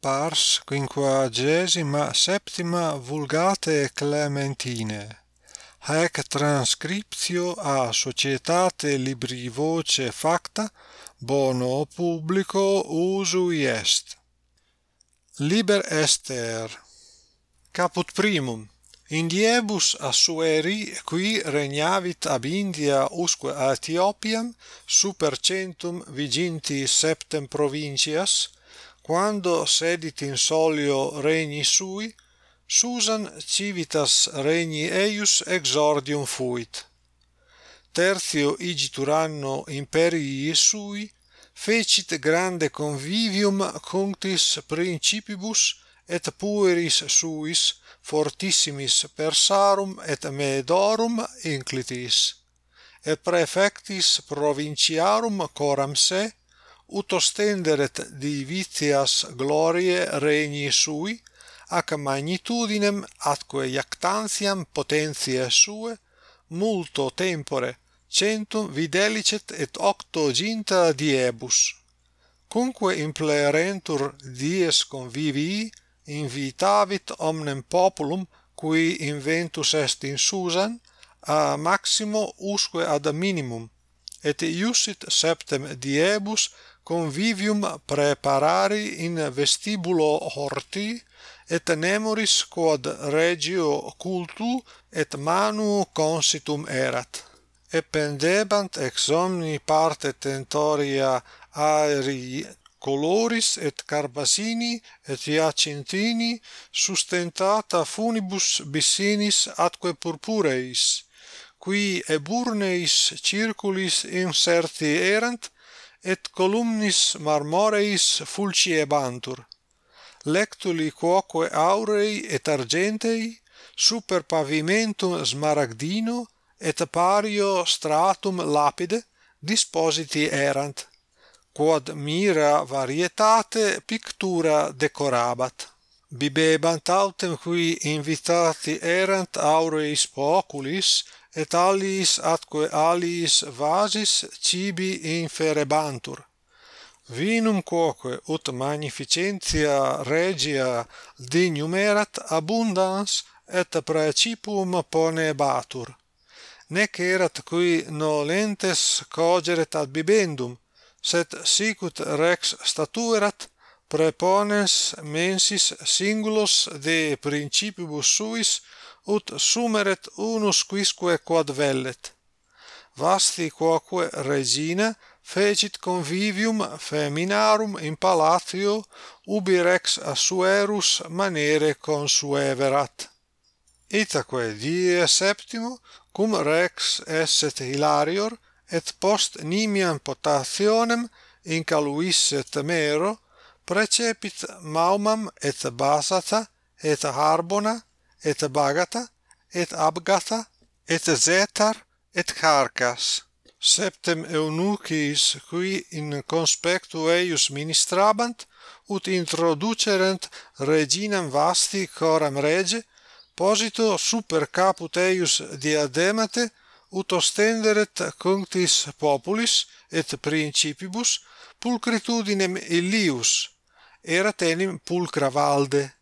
pars quinquagesima septima vulgate Clementine. Haec transcriptio a societate libri voce facta bono publico usui est. Liber ester. Caput primum In diebus Assueri qui regnavit ab India usque a Etiopiam super centum viginti septem provincias quando sedit in solio regni sui, Susan civitas regni eius exordium fuit. Tertio igitur anno imperii sui, fecit grande convivium cunctis principibus et pueris suis fortissimis Persarum et Medorum inclitis, et praefectis provinciarum coram se, ut ostenderet divitias glorie regni sui, ac magnitudinem atque iactantiam potentiae sue, multo tempore, centum videlicet et octoginta diebus. cumque implerentur dies convivii, invitavit omnem populum, qui inventus est in Susan, a maximo usque ad minimum, et iussit septem diebus convivium preparari in vestibulo horti et nemoris quod regio cultu et manu consitum erat. Et pendebant ex omni parte tentoria aerii coloris et carbasini et iacintini sustentata funibus bissinis atque purpureis qui eburneis circulis inserti erant et columnis marmoreis fulciebantur. Lectuli quoque aurei et argentei super pavimentum smaragdino et pario stratum lapide dispositi erant quod mira varietate pictura decorabat bibebant autem qui invitati erant aureis poculis et aliis atque aliis vasis cibi inferebantur vinum quoque ut magnificentia regia dignum erat abundans et praecipum ponebatur. Nec erat qui nolentes cogeret ad bibendum sed sicut rex statuerat preponens mensis singulos de principibus suis ut sumeret unus quisque quod vellet. Vasti quoque regina fecit convivium feminarum in palatio, ubi rex assuerus manere consueverat. Itaque die septimo, cum rex esset Hilarior, et post nimiam potationem in caluisset mero, precepit maumam et basata et harbona et Bagata, et Abgata, et Zetar, et Carcas. Septem eunuchis qui in conspectu eius ministrabant, ut introducerent reginam vasti coram rege, posito super caput eius diademate, ut ostenderet cunctis populis et principibus pulcritudinem illius, erat enim pulcra valde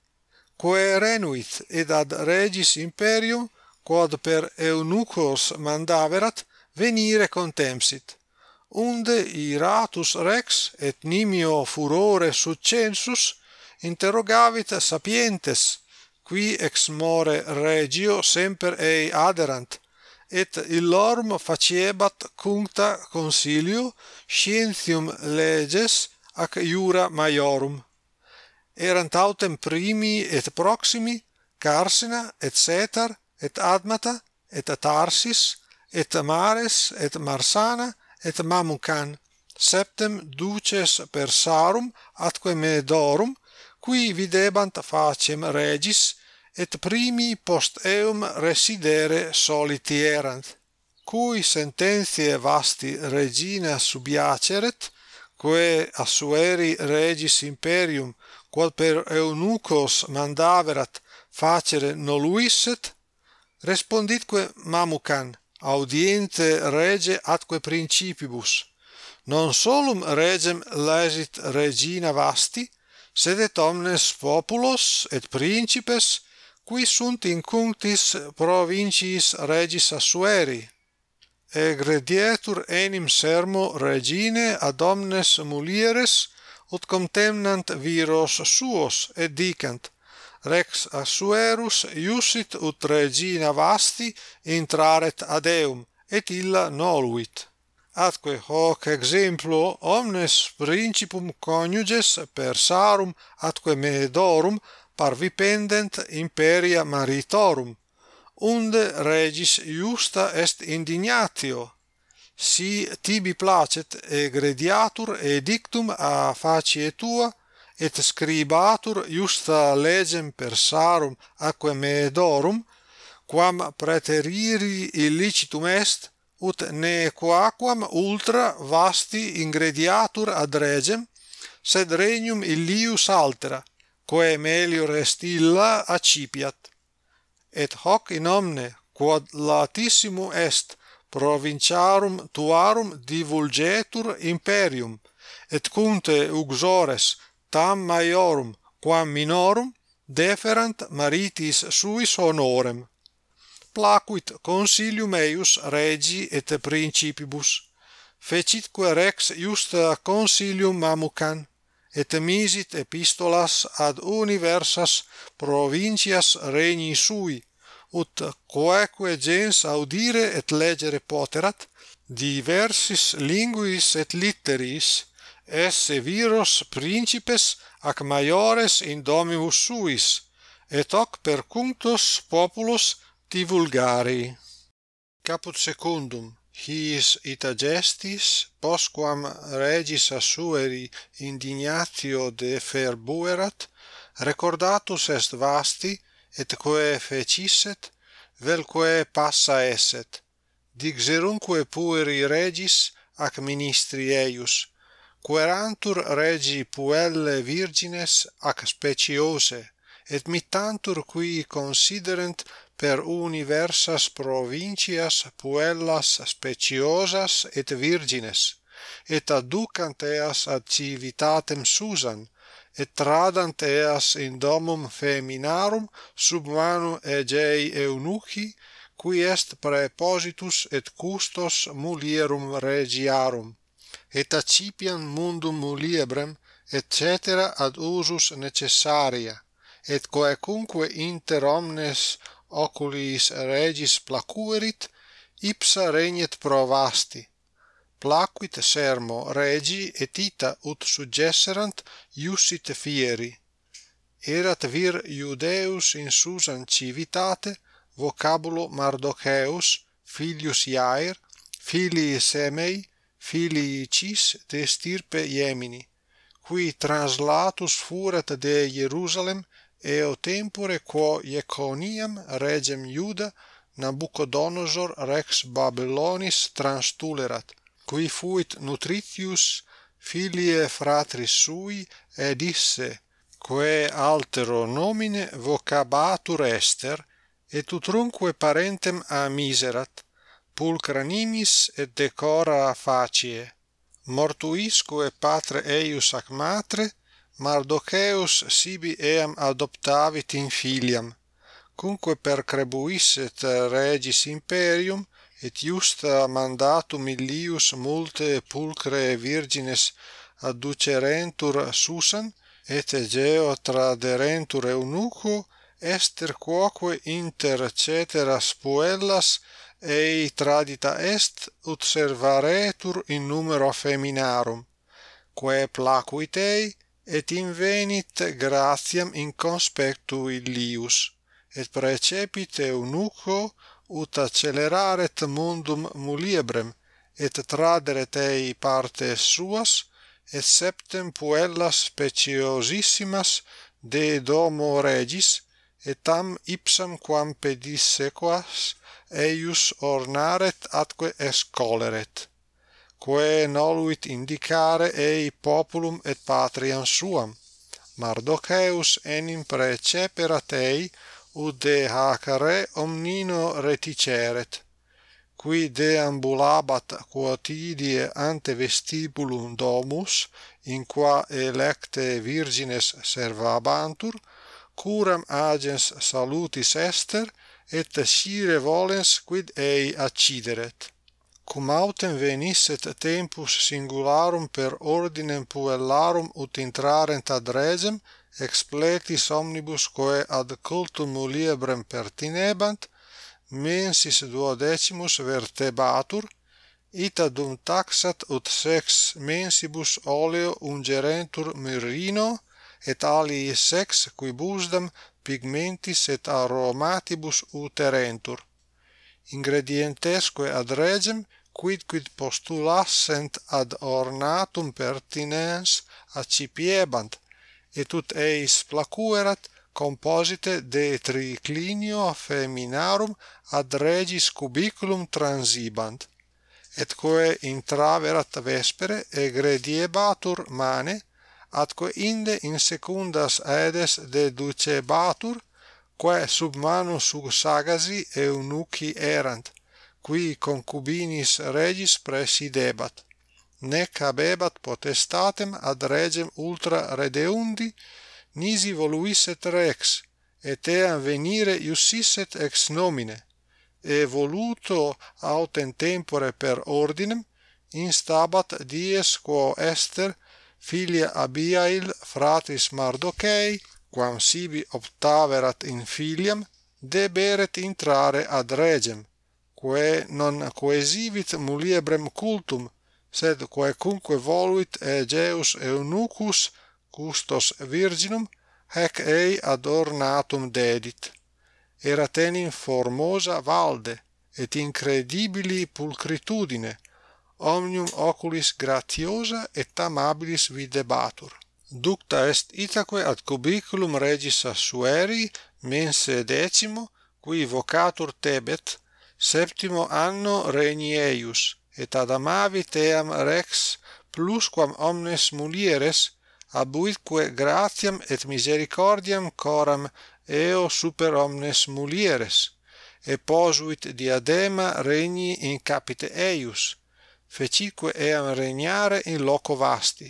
quae renuit ed ad regis imperium quod per eunuchos mandaverat venire contempsit. Unde iratus rex et nimio furore succensus interrogavit sapientes qui ex more regio semper ei aderant et illorm faciebat cuncta consilio scientium leges ac iura maiorum erant autem primi et proximi, Carsina et Cetar et Admata et Tarsis et Mares et Marsana et Mamucan septem duces Persarum atque Medorum qui videbant faciem regis et primi post eum residere soliti erant cui sententiae vasti regina subiaceret quae assueri regis imperium quod per eunucos mandaverat facere noluisset, responditque Mamucan, audiente rege atque principibus, non solum regem lesit regina vasti, sed et omnes populos et principes, qui sunt in cunctis provinciis regis Assueri. Egredietur enim sermo regine ad omnes mulieres ut contemnant viros suos et dicant rex assuerus iusit ut regina vasti intraret ad eum et illa noluit. Atque hoc exemplo omnes principum coniuges per sarum atque medorum parvipendent imperia maritorum unde regis iusta est indignatio si tibi placet egrediatur edictum a facie tua et scribatur iusta legem persarum aquae medorum quam preteriri illicitum est ut ne quaquam ultra vasti ingrediatur ad regem sed regnum illius altera quae melior est illa accipiat. Et hoc in omne quod latissimo est provinciarum tuarum divulgetur imperium et cunte uxores tam maiorum quam minorum deferant maritis suis honorem. Placuit consilium eius regi et principibus fecitque rex iusta consilium mamucan et misit epistolas ad universas provincias regni sui ut quaeque gens audire et legere poterat diversis linguis et litteris esse viros principes ac maiores in dominus suis et hoc percunctos populos divulgari. Caput secundum his itagestis posquam regis assueri indignatio de ferbuerat recordatus est vasti et quae fecisset, velquae passa esset, dixerunque pueri regis ac ministri eius, querantur regi puelle virgines ac speciose, et mittantur qui considerent per universas provincias puellas speciosas et virgines, et adducant eas ad civitatem Susan, et tradant eas in domum feminarum sub manu egei eunuchi, qui est praepositus et custos mulierum regiarum, et accipiam mundum muliebrem, cetera ad usus necessaria, et coecumque inter omnes oculis regis placuerit, ipsa regnet provasti, placuit sermo regi et ita ut suggesserant iussit fieri. Erat vir iudeus in Susan civitate vocabulo Mardocheus filius Iair filii Semei filii Cis de stirpe Iemini qui translatus furat de Hierusalem eo tempore quo Iconiam regem Iuda Nabucodonosor rex Babylonis transtulerat qui fuit nutritius filie fratris sui et isse quae altero nomine vocabatur ester et utrunque parentem a miserat pulcra nimis et decora facie. Mortuisque patre eius ac matre Mardocheus sibi eam adoptavit in filiam cumque percrebuisset regis imperium et iusta mandatum illius multe pulcre virgines adducerentur susan, et Egeo traderentur eunuco, ester quoque inter ceteras puellas ei tradita est ut servaretur in numero feminarum quae placuit ei et invenit gratiam in conspectu illius. Et precepit eunuco ut acceleraret mundum muliebrem, et traderet ei partes suas, et septem puellas speciosissimas de domo regis, et tam ipsam quam pedisse quas eius ornaret atque escoleret, quae noluit indicare ei populum et patriam suam, mardocheus enim preceperat ei ude hacere omnino reticeret qui deambulabat quotidie ante vestibulum domus in qua electe virgines servabantur curam agens salutis ester et scire volens quid ei accideret. Cum autem venisset tempus singularum per ordinem puellarum ut intrarent ad regem expletis omnibus quae ad cultum muliebrem pertinebant mensis duodecimus vertebatur ita dum taxat ut sex mensibus oleo ungerentur myrrhino et alii sex qui busdam pigmentis et aromatibus uterentur. Ingredientesque ad regem quidquid postulassent ad ornatum pertinens accipiebant et ut eis placuerat composite de triclinio feminarum ad regis cubiculum transibant et quae intraverat vespere egrediebatur mane atque inde in secundas aedes deducebatur quae sub manus sussagasi eunuchi erant qui concubinis regis presidebat nec habebat potestatem ad regem ultra redeundi, nisi voluisset rex, et eam venire iussisset ex nomine, e voluto autem tempore per ordinem, instabat dies quo Ester, filia Abiail, fratis mardochei quam sibi optaverat in filiam, deberet intrare ad regem, quae non coesivit muliebrem cultum, sed quaecunque voluit Aegeus eunucus custos virginum hac ei adornatum dedit. Eratenim formosa valde et incredibili pulcritudine omnium oculis gratiosa et amabilis videbatur. Ducta est itaque ad cubiculum regis Assueri mense decimo qui vocatur Tebet septimo anno regni eius et ad amavi team rex plusquam omnes mulieres abuitque gratiam et misericordiam coram eo super omnes mulieres et posuit diadema regni in capite eius fecique eam regnare in loco vasti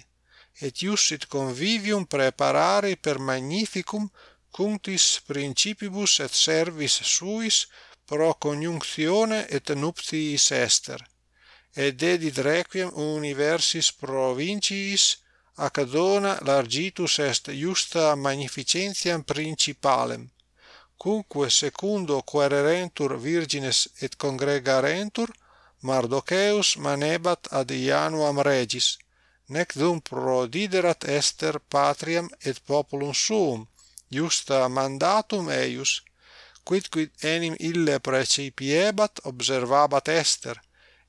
et iussit convivium preparare per magnificum cunctis principibus et servis suis pro coniunctione et nuptiis ester et dedit requiem universis provinciis Acadona largitus est iusta magnificentiam principalem cumque secundo quererentur virgines et congregarentur Mardocheus manebat ad Ianuam regis nec dum prodiderat Ester patriam et populum suum iusta mandatum eius quidquid enim ille precipiebat observabat Ester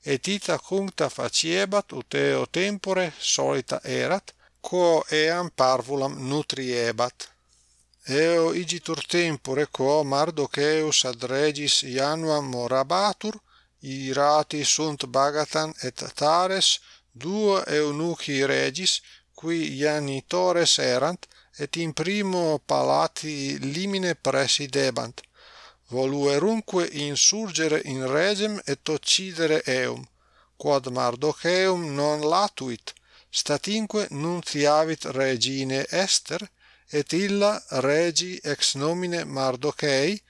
et ita cuncta faciebat ut eo tempore solita erat, quo eam parvulam nutriebat. Eo igitur tempore quo Mardoceus ad regis Januam morabatur, irati sunt Bagatan et Tares, duo eunuchi regis, qui janitores erant, et in primo palati limine presidebant, voluerunque insurgere in regem et occidere eum, quod Mardocheum non latuit, statinque nuntiavit regine Ester, et illa regi ex nomine Mardochei,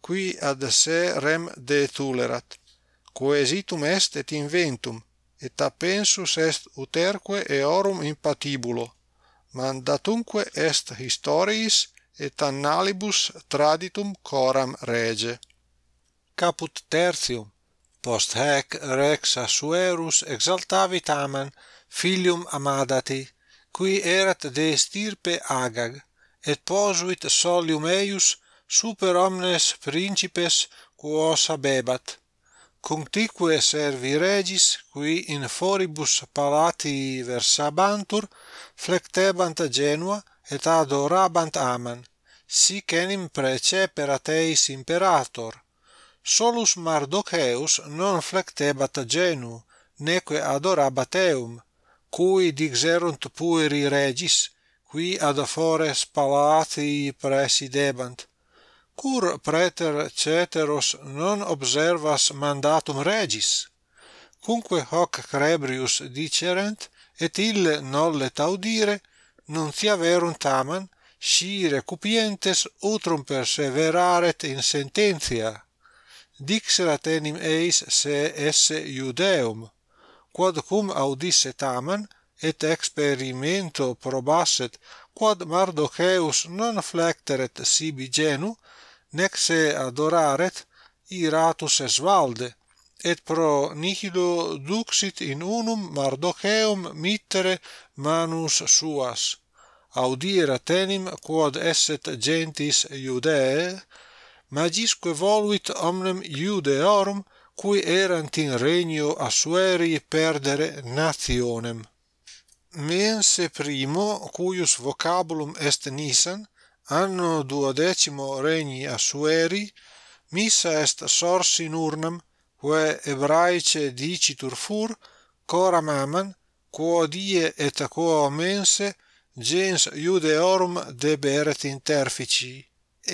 qui ad se rem detulerat. Coesitum est et inventum, et appensus est uterque eorum impatibulo. Mandatumque est historiis et annalibus traditum coram rege. Caput tertium, post haec rex Assuerus exaltavit Aman, filium amadati, qui erat de stirpe Agag, et posuit solium eius super omnes principes quos habebat. Cunctique servi regis, qui in foribus palatii versabantur, flectebant Genua, et adorabant aman sic enim praeceperat eis imperator. Solus Mardocheus non flectebat genu neque adorabat eum cui dixerunt pueri regis qui ad fores palatii presidebant. Cur praeter ceteros non observas mandatum regis? Cumque hoc crebrius dicerent et ille nolle taudire nuntia averunt tamen scire cupientes utrum perseveraret in sententia. Dixerat enim eis se esse iudeum quod cum audisse tamen et experimento probasset quod Mardocheus non flecteret sibi genu nec se adoraret iratus es valde et pro nihilo duxit in unum Mardocheum mittere manus suas. Audierat tenim quod esset gentis Iudae magisque voluit omnem Iudeorum cui erant in regno Assueri perdere nationem. Mense primo cuius vocabulum est Nisan anno duodecimo regni Assueri missa est sors in urnam quae ebraice dicitur fur coram amen quo die et quo mense gens iudeorum deberet interfici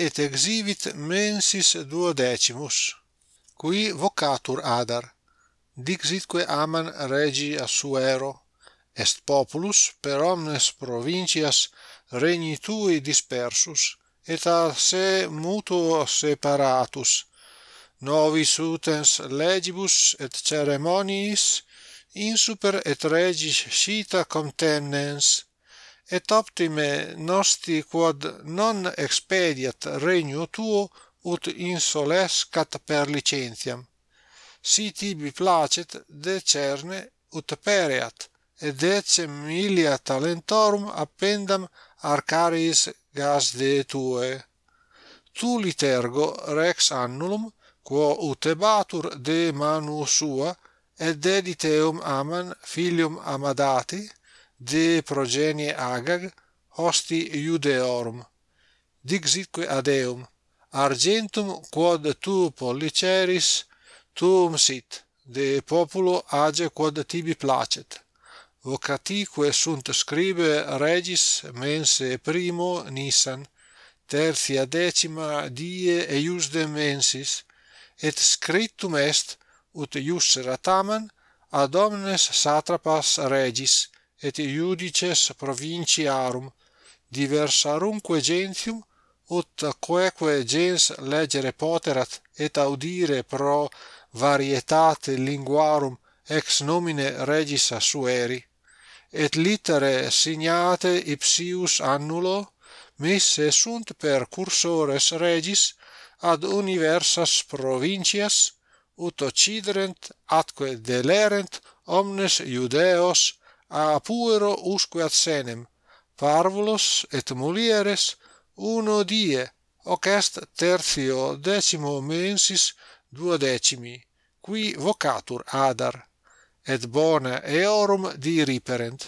et exhibit mensis duodecimus. Qui vocatur adar? Dixitque aman regi assuero est populus per omnes provincias regni tui dispersus et a se mutuo separatus novis utens legibus et ceremoniis in super et regis scita contemnens et optime nosti quod non expediat regno tuo ut insolescat per licentiam. Si tibi placet decerne ut pereat et decem milia talentorum appendam arcaris gas de tue. Tu litergo rex annulum quo utebatur de manu sua et dediteum aman filium amadati de progenie agag hosti iudeorum dixitque ad eum argentum quod tu polliceris tuum sit de populo age quod tibi placet. Vocatique sunt scribe regis mense primo nisan tertia decima die eiusde mensis et scriptum est ut iusera tamen ad omnes satrapas regis et iudices provinciarum diversarumque gentium ut quoeque gens legere poterat et audire pro varietate linguarum ex nomine regis sueri. Et litere signate ipsius annulo misse sunt per cursores regis ad universas provincias ut occiderent atque delerent omnes iudeos a puero usque ad senem parvulos et mulieres uno die hoc est tertio decimo mensis duodecimi qui vocatur adar et bona eorum diriperent.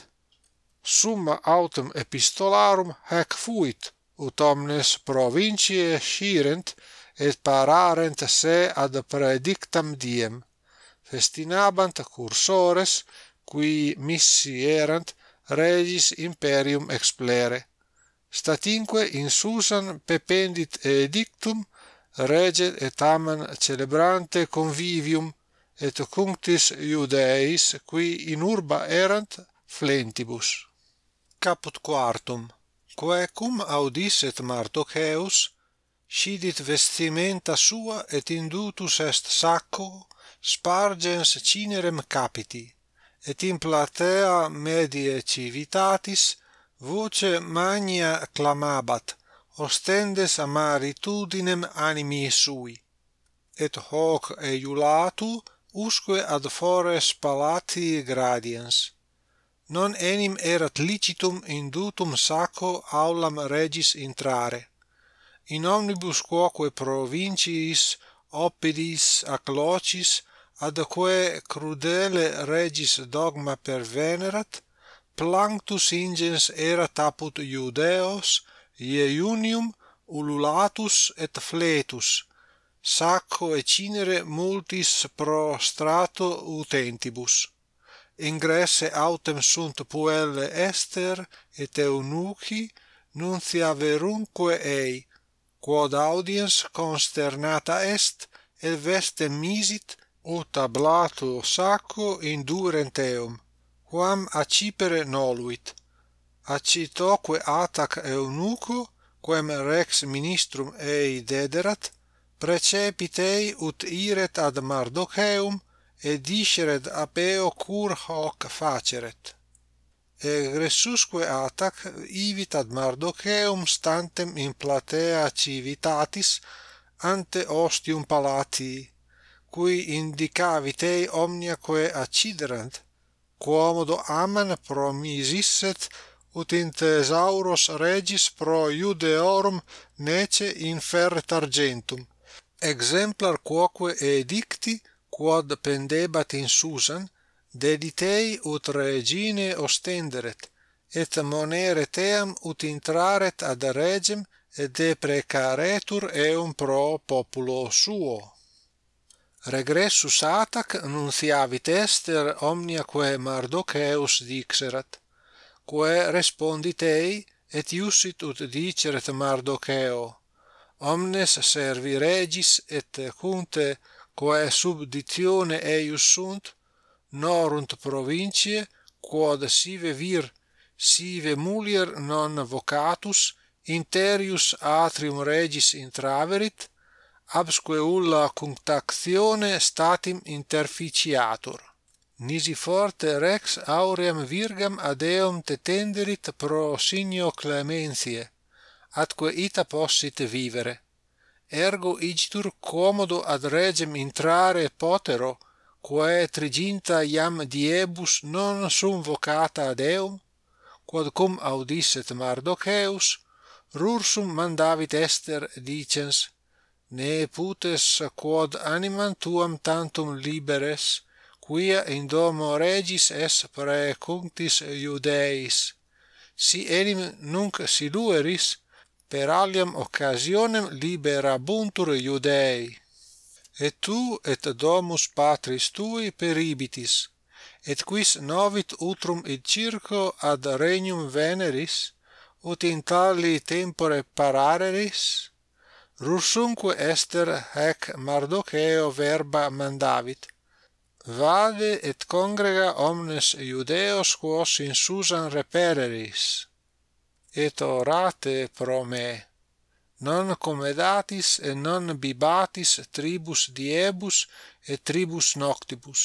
Summa autem epistolarum hac fuit ut omnes provinciae scirent et pararent se ad predictam diem, festinabant cursores, qui missi erant regis imperium explere. Statinque in Susan pependit edictum, rege et amen celebrante convivium, et cunctis Iudeis, qui in urba erant, flentibus. Caput quartum. Quae cum audisset Mardocheus, scidit vestimenta sua et indutus est sacco spargens cinerem capiti et in platea medie civitatis voce magna clamabat ostendes amaritudinem animi sui. Et hoc eiulatu usque ad fores palatii gradiens. Non enim erat licitum indutum sacco aulam regis intrare in omnibus quoque provinciis oppidis ac locis adque crudele regis dogma pervenerat planctus ingens erat apud iudeos iunium ululatus et fletus sacco et cinere multis pro strato utentibus. Ingresse autem sunt puelle ester et eunuchi nuntia verunque ei quod audiens consternata est et veste misit ut ablato sacco in durenteum quam accipere noluit. Accitoque atac eunuco quem rex ministrum ei dederat precepit ei ut iret ad mardocheum et disceret apeo cur hoc faceret egressusque atac ivit ad Mardocheum stantem in platea civitatis ante ostium palatii, cui indicavit ei omnia quae acciderant, quomodo aman promisisset ut in thesauros regis pro iudeorum nece infert argentum. Exemplar quoque edicti, quod pendebat in Susan, deditei ut regine ostenderet, et monere team ut intraret ad regem et deprecaretur eum pro populo suo. Regressus atac nunciavit Ester omnia quae Mardocheus dixerat, quae respondit ei, et iussit ut diceret Mardocheo, omnes servi regis et cunte quae subditione eius sunt, norunt provincie quod sive vir sive mulier non vocatus interius atrium regis intraverit absque ulla contactione statim interficiatur. Nisi forte rex auream virgam ad eum tetenderit pro signo clementiae atque ita possit vivere. Ergo igitur commodo ad regem intrare potero quae triginta iam diebus non sum vocata ad eum, quod cum audisset Mardocheus, rursum mandavit Ester dicens, ne putes quod animam tuam tantum liberes, quia in domo regis es praecuntis Iudeis. Si enim nunc silueris, per aliam occasionem liberabuntur Iudei et tu et domus patris tui peribitis et quis novit utrum id circo ad regnum veneris ut in tali tempore parareris? Rursumque ester hec Mardocheo verba mandavit vade et congrega omnes iudeos quos in Susan repereris. Et orate pro me non comedatis et non bibatis tribus diebus et tribus noctibus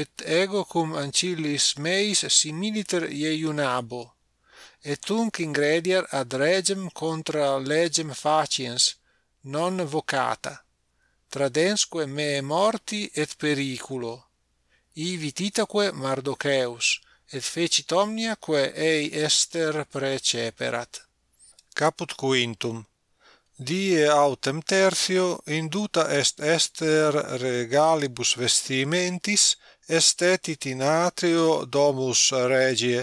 et ego cum ancillis meis similiter ieiunabo et tunc ingrediar ad regem contra legem faciens non vocata tradensque me morti et periculo. Ivi titaque mardocheus et fecit omnia quae ei ester preceperat caput quintum. Die autem tertio induta est ester regalibus vestimentis estetit in atrio domus regie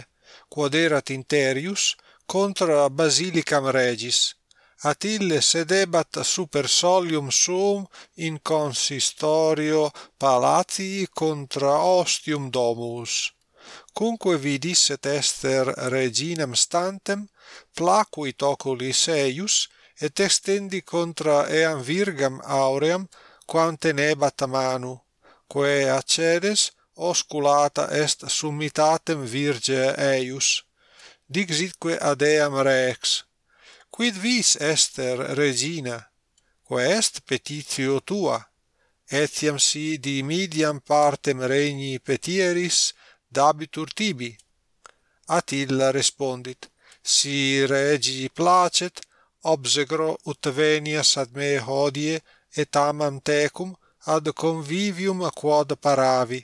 quod erat interius contra basilicam regis. Attile sedebat super solium suum in consistorio palatii contra ostium domus. Cumque vidis et ester reginam stantem placuit oculis eius et extendi contra eam virgam auream quam tenebat manu quae accedes osculata est summitatem virge eius. Dixitque ad eam rex quid vis ester regina quae est petitio tua? Etiam si dimidiam partem regni petieris dabitur tibi? Atilla respondit si regi placet obsegro ut venias ad me hodie et amam tecum ad convivium quod paravi.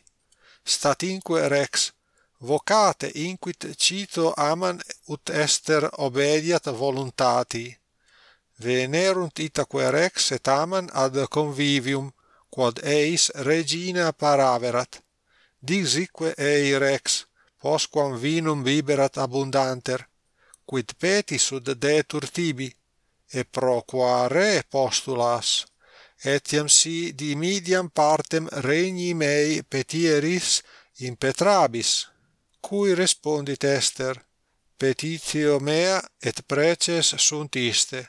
Statinque rex vocate inquit cito aman ut ester obediat voluntati. Venerunt itaque rex et aman ad convivium quod eis regina paraverat. Dixique ei rex posquam vinum biberat abundanter quid petis ut detur tibi e proquare postulas etiam si dimidiam partem regni mei petieris impetrabis cui respondit Ester petitio mea et preces sunt iste.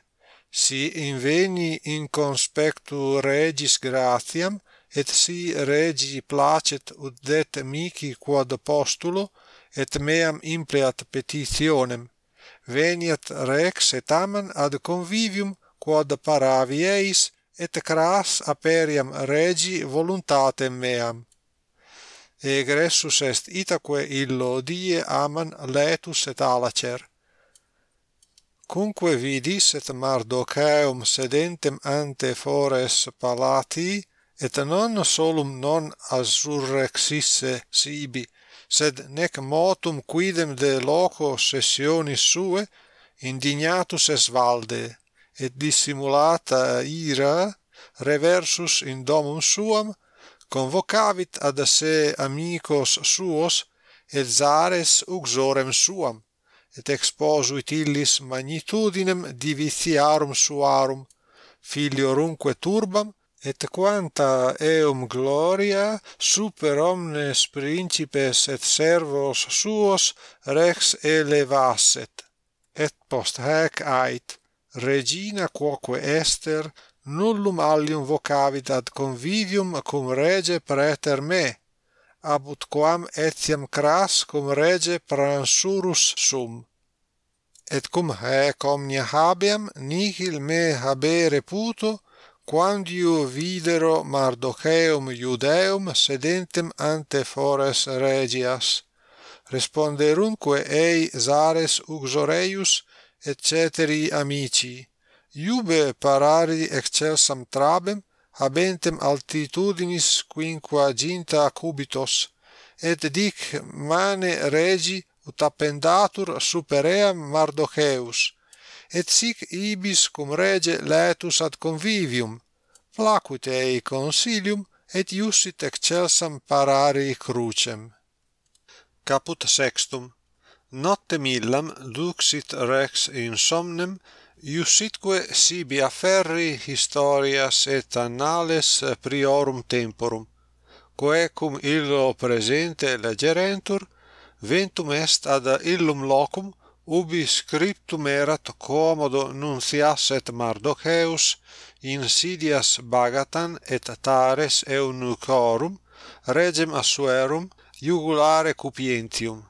Si inveni in conspectu regis gratiam et si regi placet uddet mihi quod postulo et meam impleat petitionem veniet rex et aman ad convivium quod paravi eis et cras aperiam regi voluntatem meam egressus est itaque illo die aman letus et alacer. Cunque vidis et Mardocaeum sedentem ante fores palati, et non solum non asurrexisse sibi, sed nec motum quidem de loco sessionis sue indignatus es valde et dissimulata ira reversus in domum suam convocavit ad se amicos suos et zares uxorem suam et exposuit illis magnitudinem divitiarum suarum filiorumque turbam et quanta eum gloria super omnes principes et servos suos rex elevasset et post hac ait regina quoque ester nullum allium vocavit ad convivium cum rege praeter me ab ut quam etiam cras cum rege pransurus sum. Et cum haec omnia habeam nihil me habere puto quandio videro Mardocheum Iudeum sedentem ante fores regias, responderunque ei Zares uxoreius et ceteri amici, iube parari excelsam trabem, habentem altitudinis quinquaginta cubitos, et dic mane regi ut appendatur superea Mardocheus, et sic ibis cum rege laetus ad convivium, placut ei consilium, et iussit excelsam parari crucem. Caput sextum. Noctem millam duxit rex in somnem, iussitque sibi afferri historias et annales priorum temporum, quae cum illo presente legerentur, ventum est ad illum locum ubi scriptum erat commodo nuncias et Mardocheus insidias Bagatan et Tares eunuchorum regem Assuerum jugulare cupientium.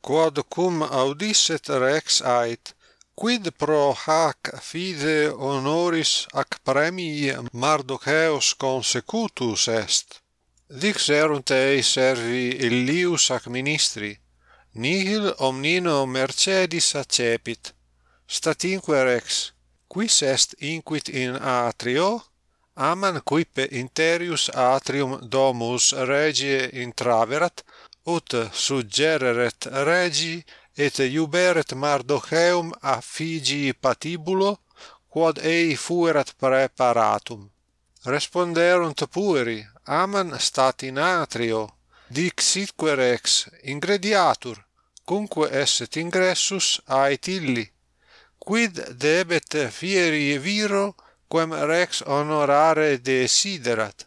Quod cum audisset rex ait quid pro hac fide honoris ac premii Mardocheus consecutus est? Dixerunt ei servi Illius ac ministri. Nihil omnino Mercedis accepit, statinque rex, quis est inquit in atrio, aman quippe interius atrium domus regie intraverat, ut suggereret regi et iuberet Mardocheum a Figii patibulo, quod ei fuerat preparatum. Responderunt pueri, aman stat in atrio, dixitque rex ingrediatur cumque esset ingressus ait illi. Quid debet fieri viro quem rex honorare desiderat?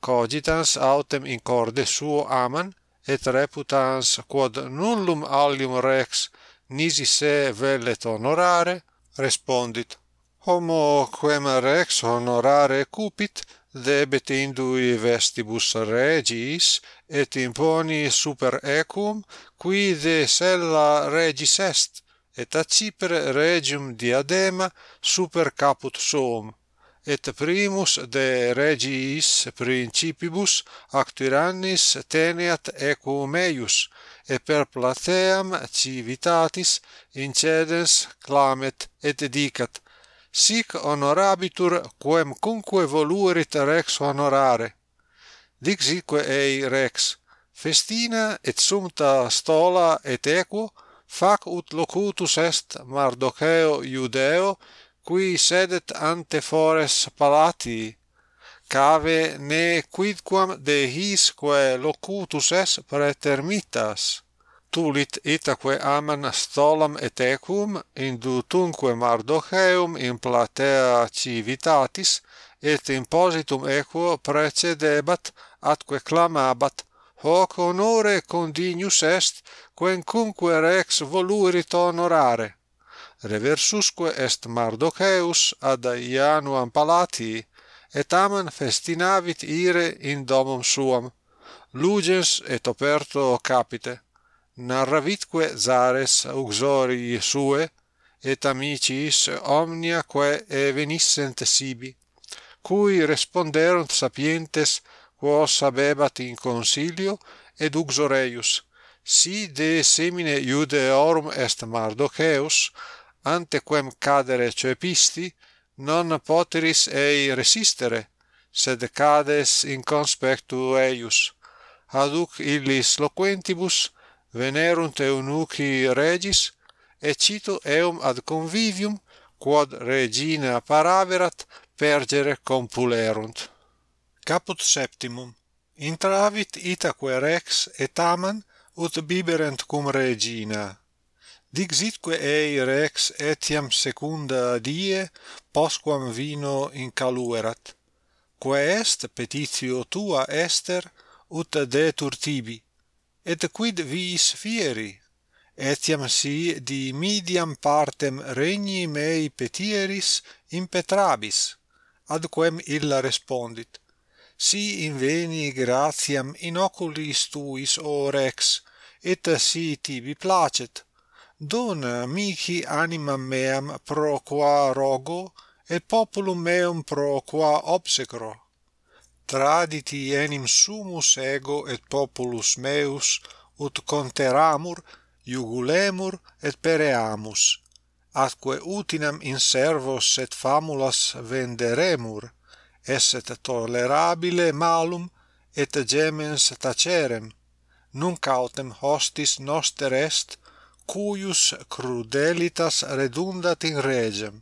Cogitans autem in corde suo aman et reputans quod nullum alium rex nisi se vellet honorare respondit homo quem rex honorare cupit debet indui vestibus regis et imponi super equum qui de sella regis est et accipere regium diadema super caput suum. Et primus de regis principibus ac tyrannis teneat equum eius et per plateam civitatis incedens clamet et dicat sic honorabitur quem cumque voluerit rex honorare. Dixique ei rex, festina et sumta stola et equo, fac ut locutus est Mardocheo Iudeo, qui sedet ante fores palatii, cave ne quidquam de hisque locutus est pretermitas tulit itaque aman stolam etecum indutunque Mardocheum in platea civitatis et impositum equo precedebat atque clamabat hoc honore condignus est quencumque rex voluerit honorare. Reversusque est Mardocheus ad Ianuam palatii et aman festinavit ire in domum suam lugens et operto capite narravitque zares uxorii sue et amicis omnia quae evenissent sibi cui responderunt sapientes quos habebat in consilio et uxoreius si de semine iudeorum est mardocheus antequem cadere cepisti non poteris ei resistere sed cades in conspectu eius. Aduc illis loquentibus venerunt eunuchi regis, ecito eum ad convivium, quod regina paraverat pergere compulerunt. Caput septimum. Intravit itaque rex et aman, ut biberent cum regina. Dixitque ei rex etiam secunda die, postquam vino incaluerat. Quae est petitio tua, Ester, ut detur tibi, et quid viis fieri? Etiam si di medium partem regni mei petieris impetrabis ad quem illa respondit. Si inveni gratiam in oculis tuis o rex et si tibi placet. Dona mihi animam meam pro qua rogo et populum meum pro qua obsecro traditi enim sumus ego et populus meus ut conteramur iugulemur et pereamus atque utinam in servos et famulas venderemur esset tolerabile malum et gemens tacerem nunc autem hostis noster est cuius crudelitas redundat in regem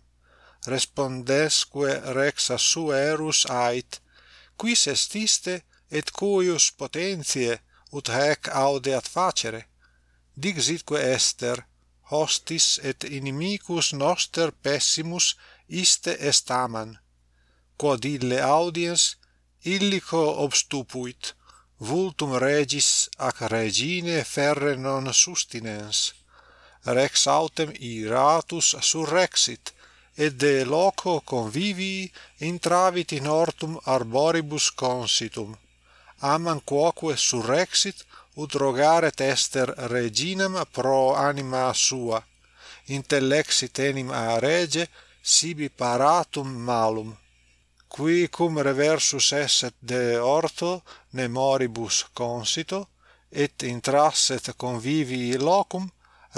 respondesque rex assuerus ait quis est iste et cuius potentiae ut haec audeat facere. Dixitque ester hostis et inimicus noster pessimus iste est aman. Quod ille audiens illico obstupuit vultum regis ac regine ferre non sustinens. Rex autem iratus surrexit et de loco convivii intravit in hortum arboribus consitum. Amam quoque surrexit ut rogaret ester reginam pro anima sua. Intellexit enim a rege sibi paratum malum. Qui cum reversus esset de orto ne moribus consito et intrasset convivii locum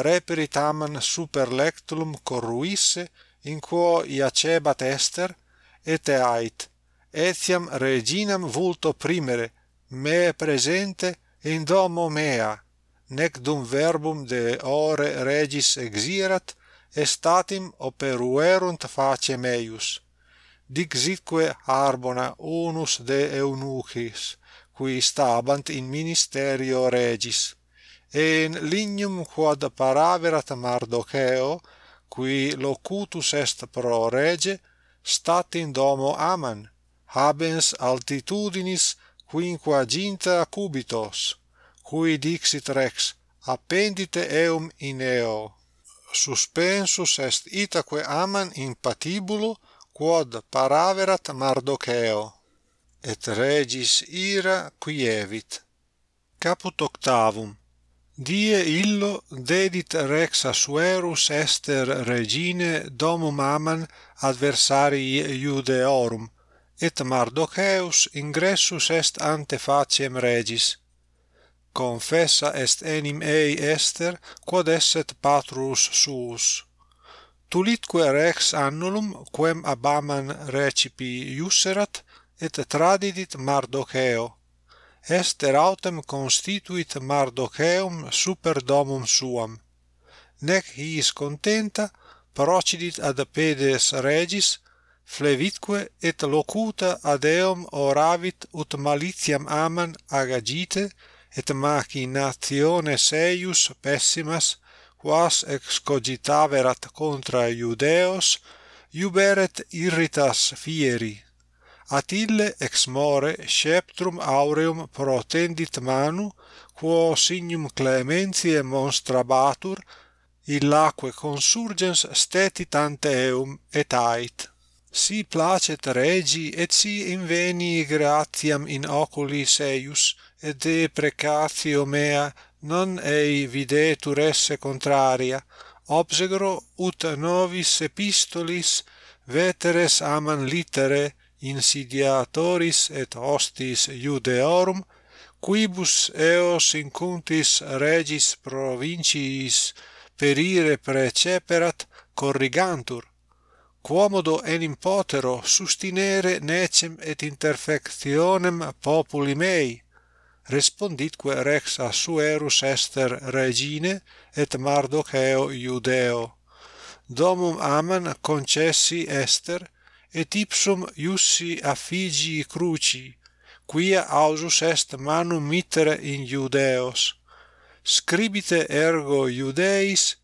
reperit aman super lectulum corruisse in quo iacebat Ester, et ait, etiam reginam vulto primere, me presente in domo mea, nec dum verbum de ore regis exirat, estatim operuerunt face meius. Dixitque Arbona unus de eunuchis, qui stabant in ministerio regis, en lignum quod paraverat Mardocheo, qui locutus est pro rege stat in domo aman habens altitudinis quinquaginta cubitos cui dixit rex appendite eum in eo. Suspensus est itaque aman in patibulo quod paraverat Mardocheo. Et regis ira quievit. Caput octavum. Die illo dedit rex Assuerus ester regine domum aman adversarii Iudeorum, et Mardocheus ingressus est ante faciem regis. Confessa est enim ei ester, quod esset patrus suus. Tulitque rex annulum, quem ab aman recipi iusserat, et tradidit Mardocheo est autem constituit Mardocheum super domum suam. Nec his contenta procidit ad pedes regis, flevitque et locuta ad eum oravit ut malitiam aman agagite et machinatione eius pessimas quas excogitaverat contra iudeos iuberet irritas fieri Attile ex more sceptrum aureum protendit manu, quo signum clementiae monstrabatur, illaque consurgens stetit ante eum et ait. Si placet regi et si inveni gratiam in oculis eius, et de precatio mea non ei videtur esse contraria, obsegro ut novis epistolis veteres aman litere insidiatoris et hostis Iudeorum quibus eos incuntis regis provinciis perire preceperat corrigantur quomodo enim potero sustinere necem et interfectionem populi mei responditque rex Assuerus Esther regine et Mardocheo Iudeo domum aman concessi Esther et ipsum iussi affigii cruci, quia ausus est manum mittere in Iudeos. Scribite ergo Iudeis,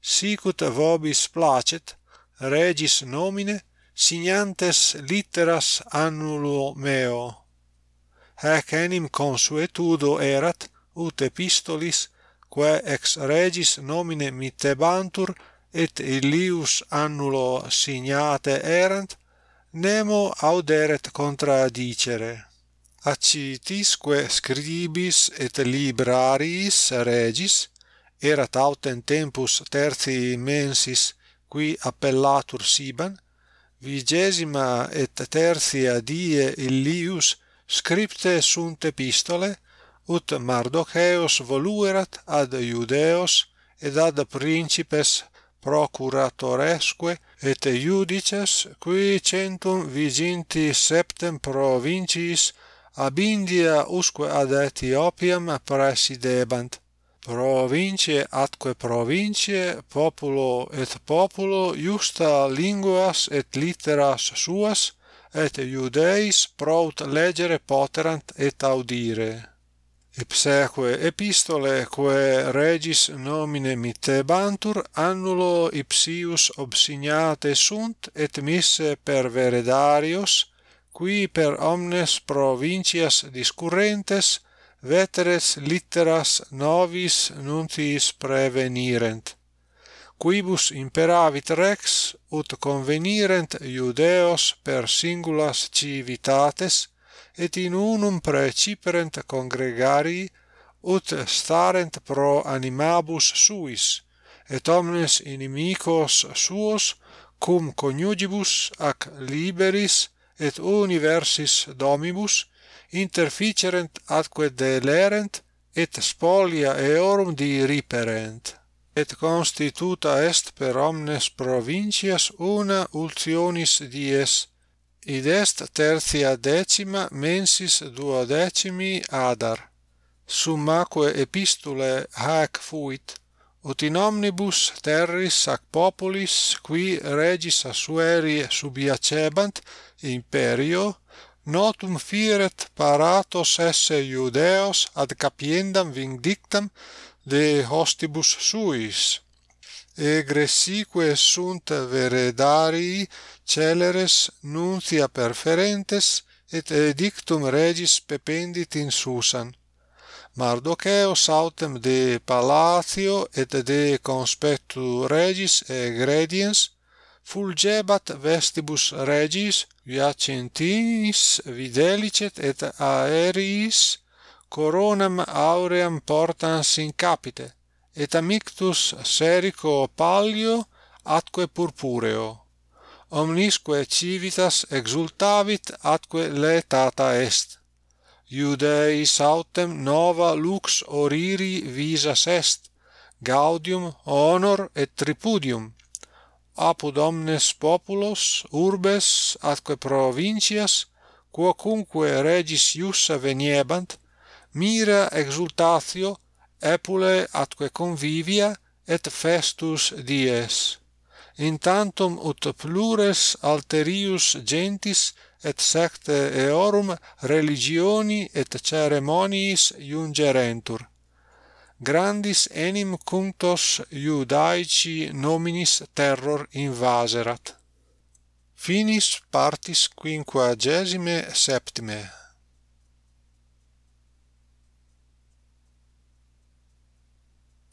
sicut vobis placet, regis nomine, signantes litteras annulo meo. Hac enim consuetudo erat, ut epistolis, quae ex regis nomine mitebantur, et illius annulo signate erant, nemo auderet contra dicere accitisque scribis et librariis regis erat autem tempus tertii mensis qui appellatur siban vigesima et tertia die Illius scripte sunt epistole ut Mardocheos voluerat ad Iudeos et ad principes procuratoresque et iudices qui centum viginti septem provinciis ab India usque ad Aethiopiam presidebant. Provincie atque provincie populo et populo iusta linguas et litteras suas et iudeis prout legere poterant et audire. Ipseque epistole quae regis nomine mittebantur annulo ipsius obsignate sunt et misse per veredarios qui per omnes provincias discurrentes veteres litteras novis nuntiis prevenirent. Quibus imperavit rex ut convenirent iudeos per singulas civitates et in unum preciperent congregari ut starent pro animabus suis et omnes inimicos suos cum coniugibus ac liberis et universis domibus interficerent atque delerent et spolia eorum diriperent. Et constituta est per omnes provincias una ultionis dies Id est tertia decima mensis duodecimi Adar. Summaque epistulae hac fuit, ut in omnibus terris ac populis qui regis Assueri subiacebant imperio, notum firet paratos esse iudeos ad capiendam vindictam de hostibus suis egressique sunt veredarii celeres nuntia perferentes et edictum regis pependit in Susan. Mardocheos autem de palatio et de conspectu regis egrediens fulgebat vestibus regis iacentinis videlicet et aeriis coronam auream portans in capite et amictus serico pallio atque purpureo. Omnisque civitas exultavit atque laetata est. Iudei autem nova lux oriri visas est gaudium honor et tripudium. Apud omnes populos urbes atque provincias quocunque regis iussa veniebant mira exultatio epule atque convivia et festus dies. Intantum ut plures alterius gentis et secte eorum religioni et ceremoniis iungerentur grandis enim cunctos iudaici nominis terror invaserat. Finis partis quinquagesime septime.